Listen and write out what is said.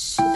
So